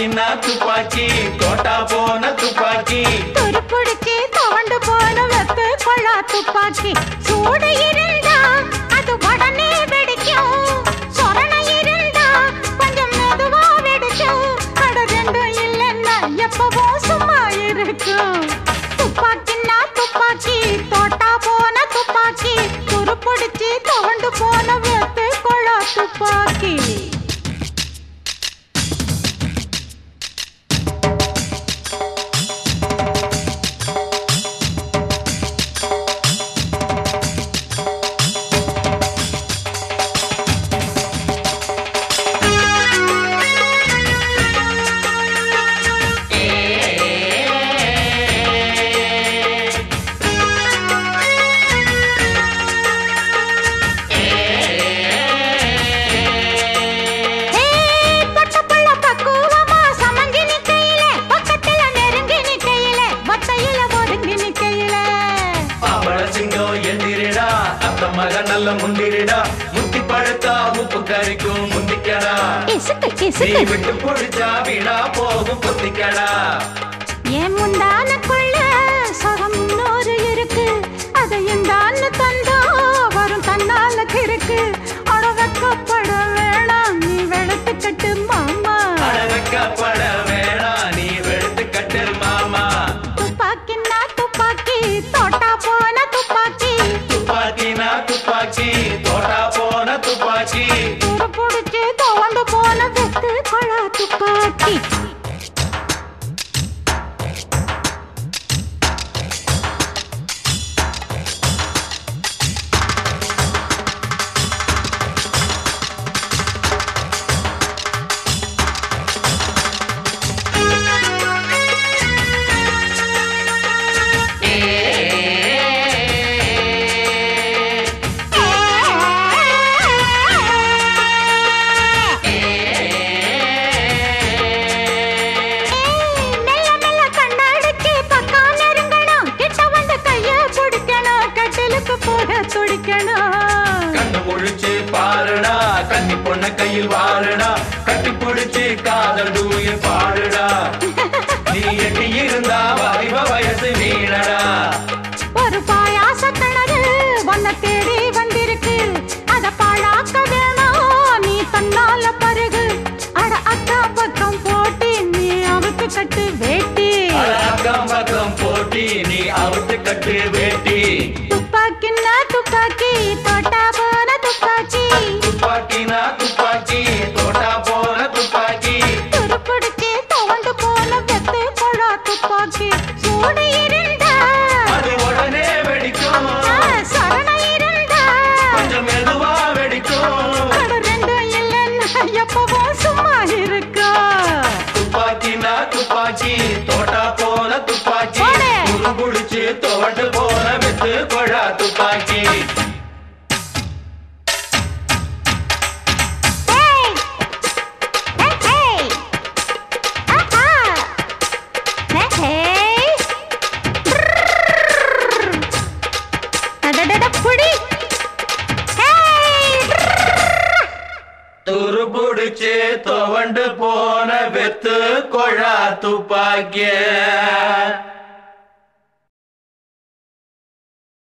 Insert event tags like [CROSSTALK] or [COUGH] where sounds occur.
துப்பாக்கின்னா துப்பாக்கி தோட்டா போன துப்பாக்கி மக நல்ல முந்திரிடா முத்தி பழுத்தா உப்பு கறிக்கும் முந்திக்கடா நீ. விட்டு பொடிச்சா வீணா போகும் பொத்திக்கடா என் முந்தானக்குள்ள சுகம் இன்னொரு இருக்கு. அதை இந்தான்னு கொள்ளா துப்பாக்கி தூயில் பாடுடா [LAUGHS] நீ எட்டி இருந்தா வாலிப வயசு வீணடா ஒரு பாயாச கிணறு உன்னை தேடி வந்திருக்கு. அத பாழாக்க வேணாம், நீ தன்னால பருகு. அட அக்கா பக்கம் போட்டி, நீ அவுத்து கட்டு வேட்டி. அட அக்கம் பக்கம் போட்டி நீ அவுத்து கட்டு வேட்டி துப்பாக்கின்னா துப்பாக்கி, துப்பாக்கி. சூடு இருந்தா, அது உடனே வெடிக்கும். சரண இருந்தா, கொஞ்சம் மெதுவா வெடிக்கும். ரெண்டும் இல்லைன்னா எப்பவும் சும்மா இருக்கா? துப்பாக்கினா துப்பாக்கி தோட்டா போன துப்பாக்கி. புடிச்சு தோட்டு போன வித்து கொழா துப்பாக்கி. துரு புடிச்சு துவண்டு போன வெத்து கொழா துப்பாக்கிய.